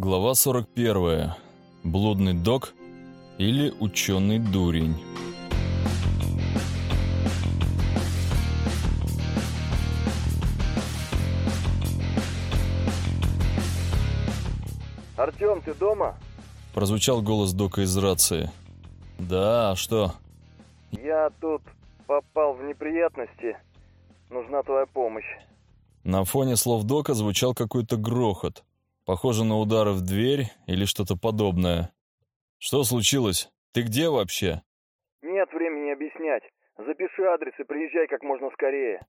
Глава 41. Блудный док или ученый дурень. «Артем, ты дома?» Прозвучал голос дока из рации. «Да, а что?» «Я тут попал в неприятности. Нужна твоя помощь». На фоне слов дока звучал какой-то грохот. Похоже на удары в дверь или что-то подобное. «Что случилось? Ты где вообще?» «Нет времени объяснять. Запиши адрес и приезжай как можно скорее».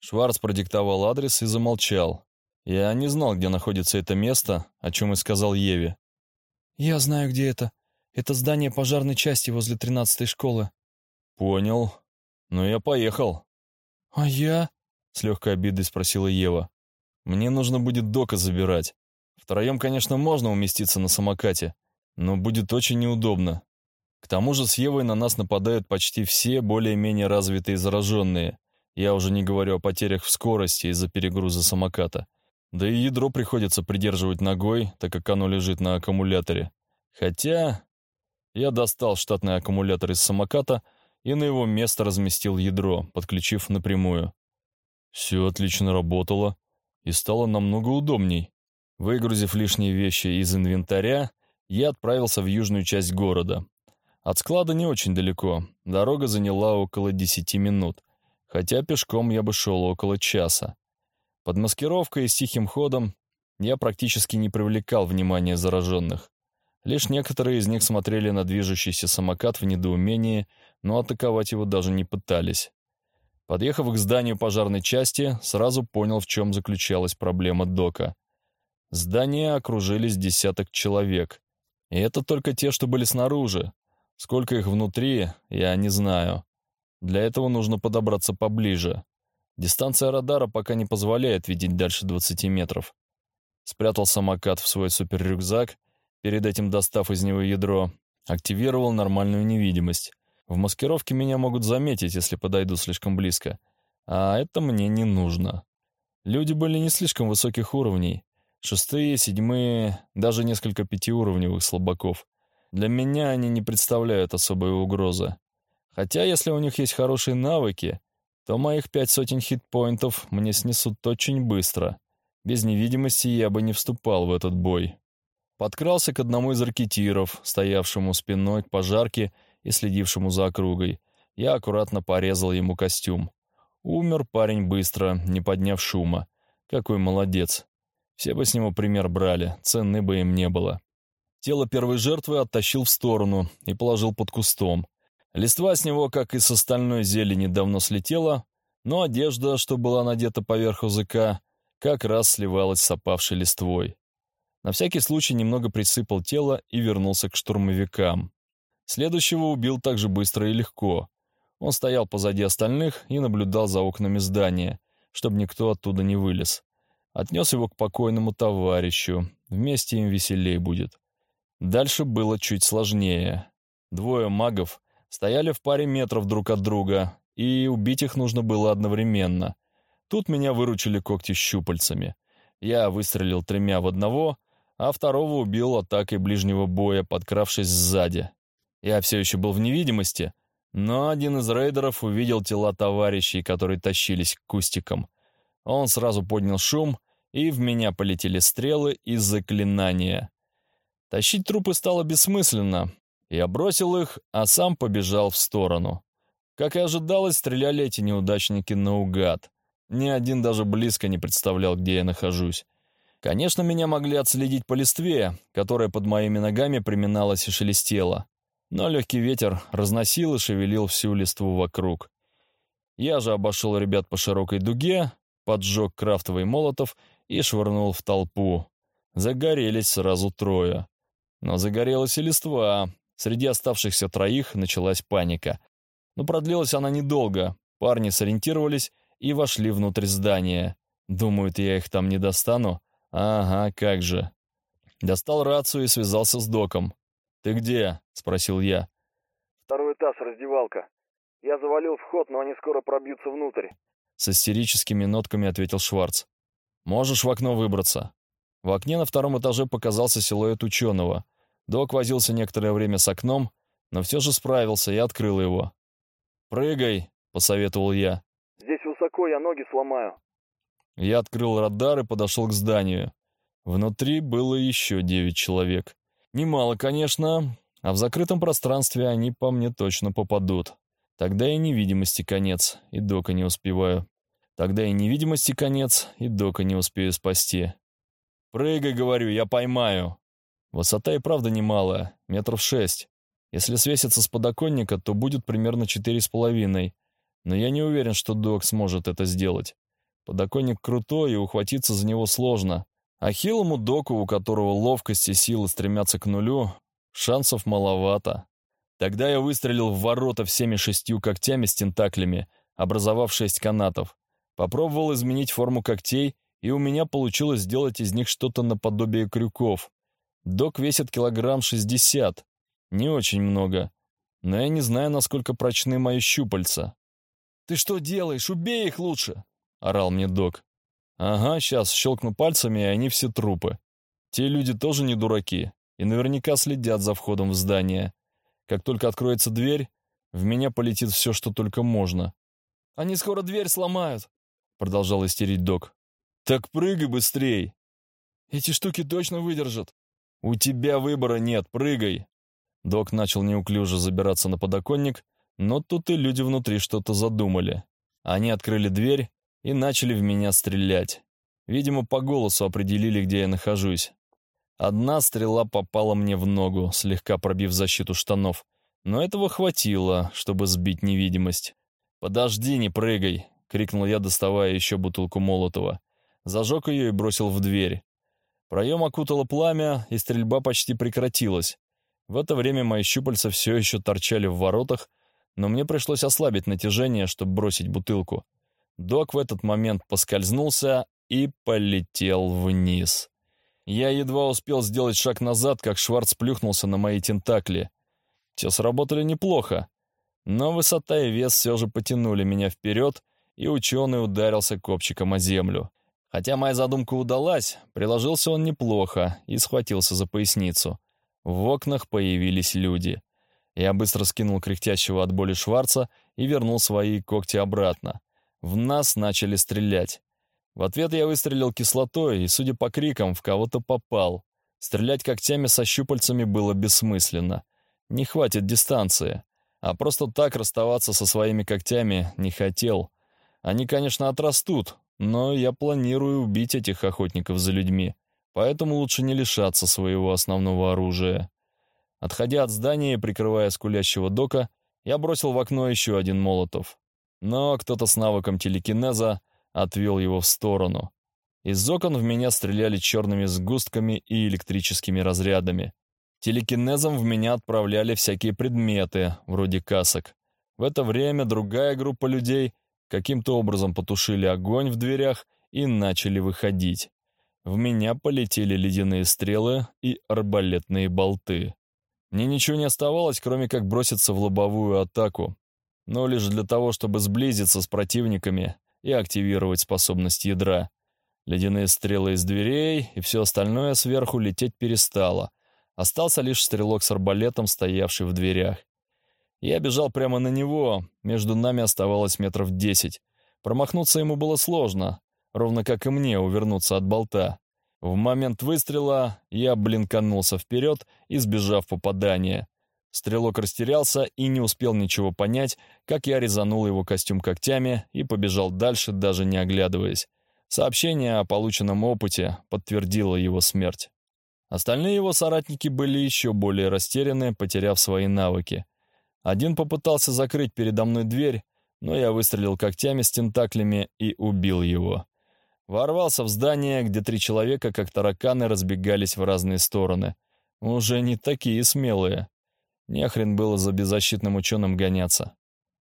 Шварц продиктовал адрес и замолчал. Я не знал, где находится это место, о чем и сказал Еве. «Я знаю, где это. Это здание пожарной части возле тринадцатой школы». «Понял. Ну, я поехал». «А я?» — с легкой обидой спросила Ева. «Мне нужно будет Дока забирать. Втроем, конечно, можно уместиться на самокате, но будет очень неудобно. К тому же с Евой на нас нападают почти все более-менее развитые зараженные. Я уже не говорю о потерях в скорости из-за перегруза самоката. Да и ядро приходится придерживать ногой, так как оно лежит на аккумуляторе. Хотя я достал штатный аккумулятор из самоката и на его место разместил ядро, подключив напрямую. Все отлично работало и стало намного удобней. Выгрузив лишние вещи из инвентаря, я отправился в южную часть города. От склада не очень далеко, дорога заняла около 10 минут, хотя пешком я бы шел около часа. Под маскировкой и с тихим ходом я практически не привлекал внимания зараженных. Лишь некоторые из них смотрели на движущийся самокат в недоумении, но атаковать его даже не пытались. Подъехав к зданию пожарной части, сразу понял, в чем заключалась проблема Дока — Здание окружились десяток человек. И это только те, что были снаружи. Сколько их внутри, я не знаю. Для этого нужно подобраться поближе. Дистанция радара пока не позволяет видеть дальше 20 метров. Спрятал самокат в свой суперрюкзак, перед этим достав из него ядро, активировал нормальную невидимость. В маскировке меня могут заметить, если подойду слишком близко. А это мне не нужно. Люди были не слишком высоких уровней, Шестые, седьмые, даже несколько пятиуровневых слабаков. Для меня они не представляют особой угрозы. Хотя, если у них есть хорошие навыки, то моих пять сотен хитпоинтов мне снесут очень быстро. Без невидимости я бы не вступал в этот бой. Подкрался к одному из ракетиров, стоявшему спиной к пожарке и следившему за округой. Я аккуратно порезал ему костюм. Умер парень быстро, не подняв шума. Какой молодец. Все бы с него пример брали, ценны бы им не было. Тело первой жертвы оттащил в сторону и положил под кустом. Листва с него, как и с остальной зелени, давно слетела, но одежда, что была надета поверх языка, как раз сливалась с опавшей листвой. На всякий случай немного присыпал тело и вернулся к штурмовикам. Следующего убил так же быстро и легко. Он стоял позади остальных и наблюдал за окнами здания, чтобы никто оттуда не вылез. Отнес его к покойному товарищу. Вместе им веселей будет. Дальше было чуть сложнее. Двое магов стояли в паре метров друг от друга, и убить их нужно было одновременно. Тут меня выручили когти щупальцами. Я выстрелил тремя в одного, а второго убил атакой ближнего боя, подкравшись сзади. Я все еще был в невидимости, но один из рейдеров увидел тела товарищей, которые тащились к кустикам. Он сразу поднял шум и в меня полетели стрелы и заклинания. Тащить трупы стало бессмысленно. Я бросил их, а сам побежал в сторону. Как и ожидалось, стреляли эти неудачники наугад. Ни один даже близко не представлял, где я нахожусь. Конечно, меня могли отследить по листве, которая под моими ногами приминалась и шелестела. Но легкий ветер разносил и шевелил всю листву вокруг. Я же обошел ребят по широкой дуге, поджег крафтовый молотов и швырнул в толпу. Загорелись сразу трое. Но загорелась и листва. Среди оставшихся троих началась паника. Но продлилась она недолго. Парни сориентировались и вошли внутрь здания. Думают, я их там не достану? Ага, как же. Достал рацию и связался с доком. «Ты где?» — спросил я. «Второй этаж, раздевалка. Я завалил вход, но они скоро пробьются внутрь». С истерическими нотками ответил Шварц. Можешь в окно выбраться?» В окне на втором этаже показался силуэт ученого. Док возился некоторое время с окном, но все же справился и открыл его. «Прыгай», — посоветовал я. Здесь высоко, я ноги сломаю. Я открыл радар и подошел к зданию. Внутри было еще девять человек. Немало, конечно, а в закрытом пространстве они по мне точно попадут. Тогда и невидимости конец, и Дока не успеваю. Тогда и невидимости конец, и Дока не успею спасти. «Прыгай, говорю, я поймаю!» Высота и правда немалая, метров шесть. Если свеситься с подоконника, то будет примерно четыре с половиной. Но я не уверен, что Док сможет это сделать. Подоконник крутой, и ухватиться за него сложно. А хилому Доку, у которого ловкость и силы стремятся к нулю, шансов маловато. Тогда я выстрелил в ворота всеми шестью когтями с тентаклями, образовав шесть канатов. Попробовал изменить форму когтей, и у меня получилось сделать из них что-то наподобие крюков. Док весит килограмм шестьдесят. Не очень много. Но я не знаю, насколько прочны мои щупальца. «Ты что делаешь? Убей их лучше!» — орал мне док. «Ага, сейчас щелкну пальцами, и они все трупы. Те люди тоже не дураки, и наверняка следят за входом в здание. Как только откроется дверь, в меня полетит все, что только можно». «Они скоро дверь сломают!» — продолжал истерить док. «Так прыгай быстрей!» «Эти штуки точно выдержат!» «У тебя выбора нет, прыгай!» Док начал неуклюже забираться на подоконник, но тут и люди внутри что-то задумали. Они открыли дверь и начали в меня стрелять. Видимо, по голосу определили, где я нахожусь. Одна стрела попала мне в ногу, слегка пробив защиту штанов. Но этого хватило, чтобы сбить невидимость. «Подожди, не прыгай!» — крикнул я, доставая еще бутылку Молотова. Зажег ее и бросил в дверь. Проем окутало пламя, и стрельба почти прекратилась. В это время мои щупальца все еще торчали в воротах, но мне пришлось ослабить натяжение, чтобы бросить бутылку. Док в этот момент поскользнулся и полетел вниз. Я едва успел сделать шаг назад, как Шварц плюхнулся на мои тентакли. Те сработали неплохо, но высота и вес все же потянули меня вперед, и ученый ударился копчиком о землю. Хотя моя задумка удалась, приложился он неплохо и схватился за поясницу. В окнах появились люди. Я быстро скинул кряхтящего от боли Шварца и вернул свои когти обратно. В нас начали стрелять. В ответ я выстрелил кислотой и, судя по крикам, в кого-то попал. Стрелять когтями со щупальцами было бессмысленно. Не хватит дистанции. А просто так расставаться со своими когтями не хотел. Они, конечно, отрастут, но я планирую убить этих охотников за людьми поэтому лучше не лишаться своего основного оружия. Отходя от здания и прикрывая скулящего дока, я бросил в окно еще один молотов. Но кто-то с навыком телекинеза отвел его в сторону. Из окон в меня стреляли черными сгустками и электрическими разрядами. Телекинезом в меня отправляли всякие предметы, вроде касок. В это время другая группа людей каким-то образом потушили огонь в дверях и начали выходить. В меня полетели ледяные стрелы и арбалетные болты. Мне ничего не оставалось, кроме как броситься в лобовую атаку, но лишь для того, чтобы сблизиться с противниками и активировать способность ядра. Ледяные стрелы из дверей и все остальное сверху лететь перестало. Остался лишь стрелок с арбалетом, стоявший в дверях. Я бежал прямо на него, между нами оставалось метров десять. Промахнуться ему было сложно, ровно как и мне увернуться от болта. В момент выстрела я блинканулся вперед, избежав попадания. Стрелок растерялся и не успел ничего понять, как я резанул его костюм когтями и побежал дальше, даже не оглядываясь. Сообщение о полученном опыте подтвердило его смерть. Остальные его соратники были еще более растеряны, потеряв свои навыки. Один попытался закрыть передо мной дверь, но я выстрелил когтями с тентаклями и убил его. Ворвался в здание, где три человека, как тараканы, разбегались в разные стороны. Уже не такие смелые. Нехрен было за беззащитным ученым гоняться.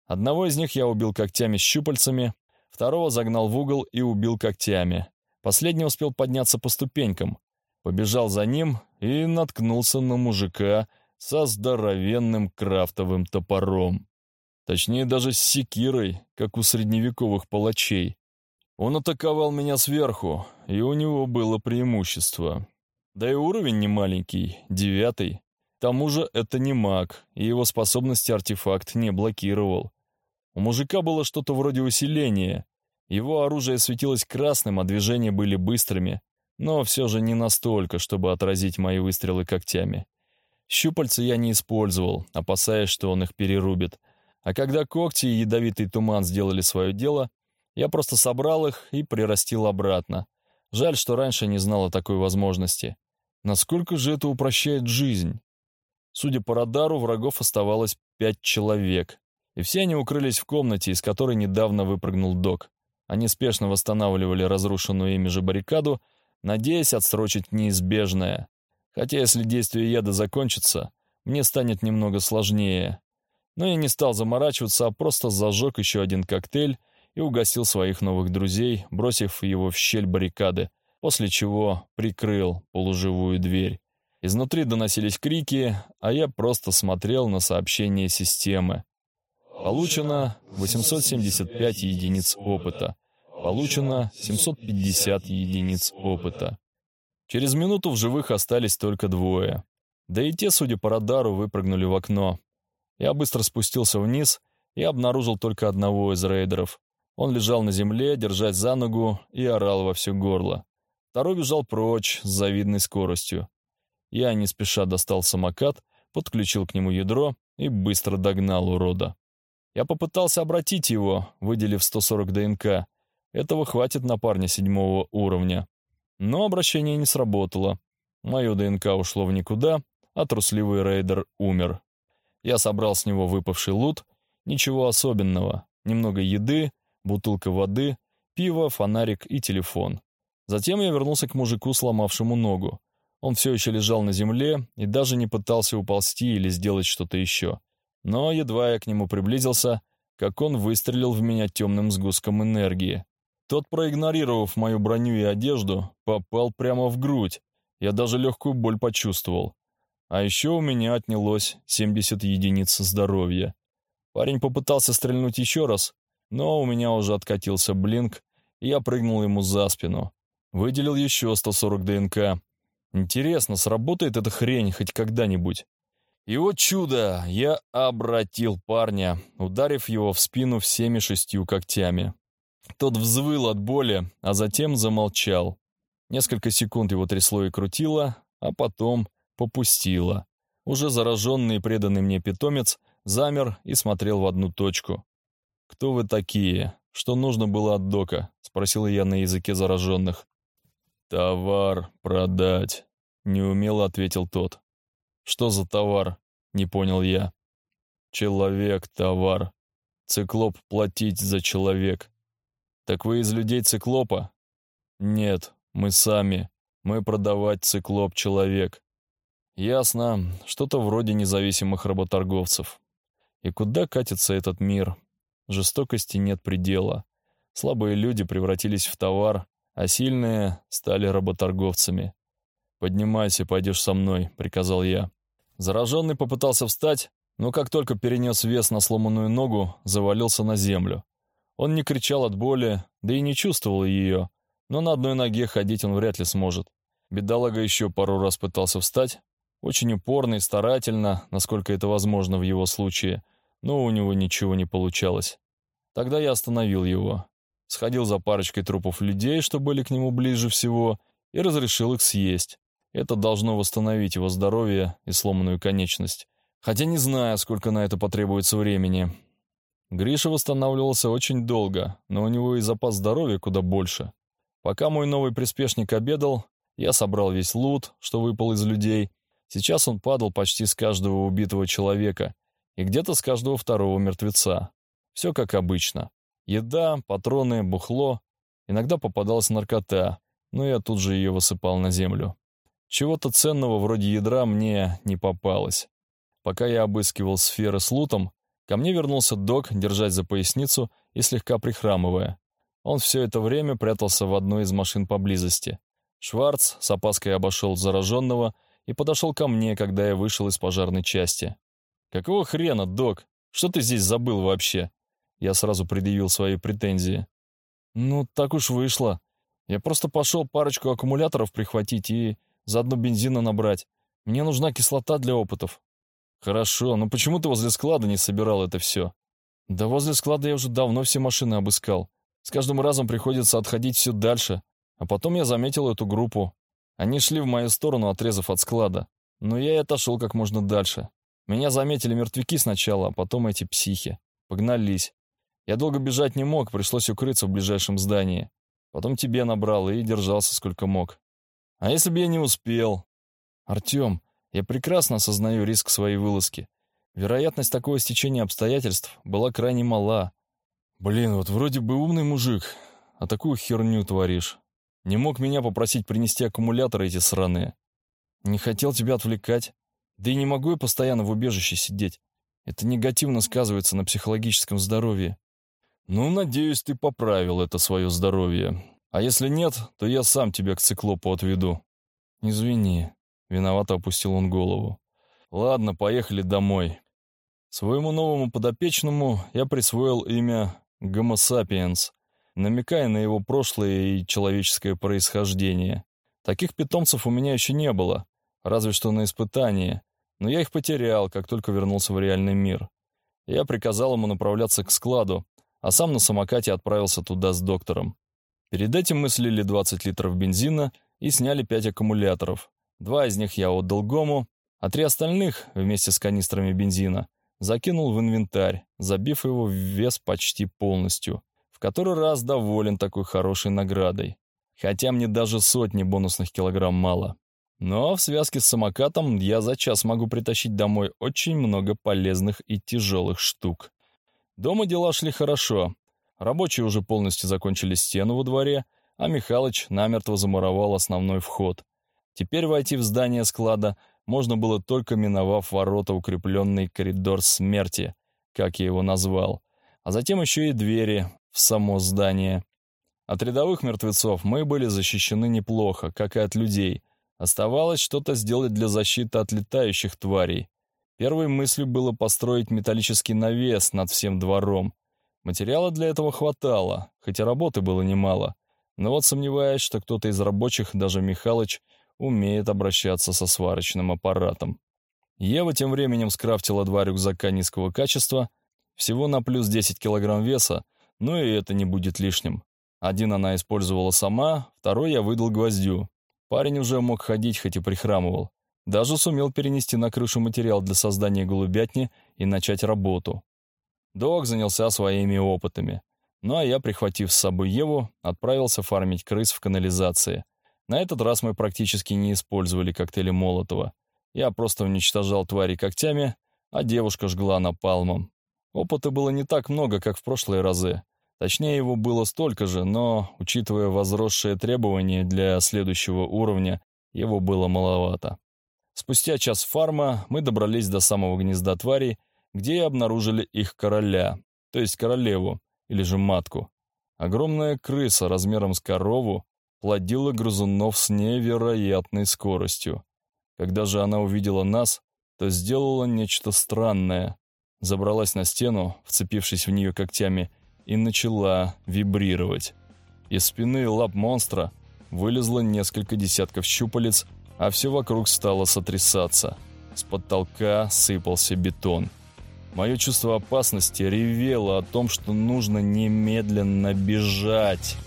Одного из них я убил когтями с щупальцами, второго загнал в угол и убил когтями. Последний успел подняться по ступенькам. Побежал за ним и наткнулся на мужика со здоровенным крафтовым топором. Точнее, даже с секирой, как у средневековых палачей. Он атаковал меня сверху, и у него было преимущество. Да и уровень не маленький, девятый. К тому же это не маг, и его способности артефакт не блокировал. У мужика было что-то вроде усиления. Его оружие светилось красным, а движения были быстрыми, но все же не настолько, чтобы отразить мои выстрелы когтями. Щупальца я не использовал, опасаясь, что он их перерубит. А когда когти и ядовитый туман сделали свое дело, я просто собрал их и прирастил обратно. Жаль, что раньше не знал о такой возможности. Насколько же это упрощает жизнь? Судя по радару, врагов оставалось пять человек. И все они укрылись в комнате, из которой недавно выпрыгнул док. Они спешно восстанавливали разрушенную ими же баррикаду, надеясь отсрочить неизбежное. Хотя если действие яда закончится, мне станет немного сложнее. Но я не стал заморачиваться, а просто зажег еще один коктейль и угасил своих новых друзей, бросив его в щель баррикады, после чего прикрыл полуживую дверь. Изнутри доносились крики, а я просто смотрел на сообщение системы. Получено 875 единиц опыта. Получено 750 единиц опыта. Через минуту в живых остались только двое. Да и те, судя по радару, выпрыгнули в окно. Я быстро спустился вниз и обнаружил только одного из рейдеров. Он лежал на земле, держась за ногу, и орал во все горло. Второй бежал прочь с завидной скоростью. Я не спеша достал самокат, подключил к нему ядро и быстро догнал урода. Я попытался обратить его, выделив 140 ДНК. Этого хватит на парня седьмого уровня. Но обращение не сработало. Мое ДНК ушло в никуда, а трусливый рейдер умер. Я собрал с него выпавший лут. Ничего особенного. Немного еды, бутылка воды, пиво, фонарик и телефон. Затем я вернулся к мужику, сломавшему ногу. Он все еще лежал на земле и даже не пытался уползти или сделать что-то еще. Но едва я к нему приблизился, как он выстрелил в меня темным сгустком энергии. Тот, проигнорировав мою броню и одежду, попал прямо в грудь. Я даже легкую боль почувствовал. А еще у меня отнялось 70 единиц здоровья. Парень попытался стрельнуть еще раз, но у меня уже откатился блинк, и я прыгнул ему за спину. Выделил еще 140 ДНК. Интересно, сработает эта хрень хоть когда-нибудь? И вот чудо! Я обратил парня, ударив его в спину всеми шестью когтями. Тот взвыл от боли, а затем замолчал. Несколько секунд его трясло и крутило, а потом попустило. Уже зараженный и преданный мне питомец замер и смотрел в одну точку. «Кто вы такие? Что нужно было от дока?» — спросил я на языке зараженных. «Товар продать», — неумело ответил тот. «Что за товар?» — не понял я. «Человек-товар. Циклоп платить за человек. «Так вы из людей циклопа?» «Нет, мы сами. Мы продавать циклоп-человек». «Ясно. Что-то вроде независимых работорговцев. И куда катится этот мир? Жестокости нет предела. Слабые люди превратились в товар, а сильные стали работорговцами. «Поднимайся, пойдешь со мной», — приказал я. Зараженный попытался встать, но как только перенес вес на сломанную ногу, завалился на землю. Он не кричал от боли, да и не чувствовал ее, но на одной ноге ходить он вряд ли сможет. Бедолага еще пару раз пытался встать, очень упорно и старательно, насколько это возможно в его случае, но у него ничего не получалось. Тогда я остановил его, сходил за парочкой трупов людей, что были к нему ближе всего, и разрешил их съесть. Это должно восстановить его здоровье и сломанную конечность. Хотя не знаю, сколько на это потребуется времени. Гриша восстанавливался очень долго, но у него и запас здоровья куда больше. Пока мой новый приспешник обедал, я собрал весь лут, что выпал из людей. Сейчас он падал почти с каждого убитого человека и где-то с каждого второго мертвеца. Все как обычно. Еда, патроны, бухло. Иногда попадалась наркота, но я тут же ее высыпал на землю. Чего-то ценного вроде ядра мне не попалось. Пока я обыскивал сферы с лутом, Ко мне вернулся док, держась за поясницу и слегка прихрамывая. Он все это время прятался в одной из машин поблизости. Шварц с опаской обошел зараженного и подошел ко мне, когда я вышел из пожарной части. «Какого хрена, док? Что ты здесь забыл вообще?» Я сразу предъявил свои претензии. Ну, так уж вышло. Я просто пошел парочку аккумуляторов прихватить и заодно бензина набрать. Мне нужна кислота для опытов. Хорошо, но почему ты возле склада не собирал это все? Да возле склада я уже давно все машины обыскал. С каждым разом приходится отходить все дальше. А потом я заметил эту группу. Они шли в мою сторону, отрезав от склада. Но я и отошел как можно дальше. Меня заметили мертвяки сначала, а потом эти психи. Погнались. Я долго бежать не мог, пришлось укрыться в ближайшем здании. Потом тебе набрал и держался сколько мог. А если бы я не успел? Артем, я прекрасно осознаю риск своей вылазки. Вероятность такого стечения обстоятельств была крайне мала. Блин, вот вроде бы умный мужик, а такую херню творишь. Не мог меня попросить принести аккумуляторы эти сраные. Не хотел тебя отвлекать. Да и не могу я постоянно в убежище сидеть. Это негативно сказывается на психологическом здоровье. Ну, надеюсь, ты поправил это свое здоровье. А если нет, то я сам тебя к циклопу отведу. Извини. Виновато опустил он голову. Ладно, поехали домой. Своему новому подопечному я присвоил имя sapiens, намекая на его прошлое и человеческое происхождение. Таких питомцев у меня еще не было, разве что на испытании, но я их потерял, как только вернулся в реальный мир. Я приказал ему направляться к складу, а сам на самокате отправился туда с доктором. Перед этим мы слили 20 литров бензина и сняли 5 аккумуляторов. Два из них я отдал Гому, а три остальных, вместе с канистрами бензина, закинул в инвентарь, забив его в вес почти полностью. В который раз доволен такой хорошей наградой. Хотя мне даже сотни бонусных килограмм мало. Но в связке с самокатом я за час могу притащить домой очень много полезных и тяжелых штук. Дома дела шли хорошо. Рабочие уже полностью закончили стену во дворе, а Михалыч намертво замуровал основной вход. Теперь войти в здание склада можно было только миновав ворота укрепленный коридор смерти, как я его назвал, а затем еще и двери в само здание. От рядовых мертвецов мы были защищены неплохо, как и от людей. Оставалось что-то сделать для защиты от летающих тварей. Первой мыслью было построить металлический навес над всем двором. Материала для этого хватало, хотя работы было немало. Но вот сомневаюсь, что кто-то из рабочих, даже Михалыч, умеет обращаться со сварочным аппаратом. Ева тем временем скрафтила два рюкзака низкого качества, всего на плюс 10 килограмм веса, но и это не будет лишним. Один она использовала сама, второй я выдал гвоздю. Парень уже мог ходить, хоть и прихрамывал. Даже сумел перенести на крышу материал для создания голубятни и начать работу. Док занялся своими опытами. Ну а я, прихватив с собой Еву, отправился фармить крыс в канализации. На этот раз мы практически не использовали коктейли Молотова. Я просто уничтожал твари когтями, а девушка жгла напалмом. Опыта было не так много, как в прошлые разы. Точнее, его было столько же, но, учитывая возросшие требования для следующего уровня, его было маловато. Спустя час фарма мы добрались до самого гнезда тварей, где и обнаружили их короля, то есть королеву, или же матку. Огромная крыса размером с корову плодила грызунов с невероятной скоростью. Когда же она увидела нас, то сделала нечто странное. Забралась на стену, вцепившись в нее когтями, и начала вибрировать. Из спины и лап монстра вылезло несколько десятков щупалец, а все вокруг стало сотрясаться. С потолка сыпался бетон. Мое чувство опасности ревело о том, что нужно немедленно бежать.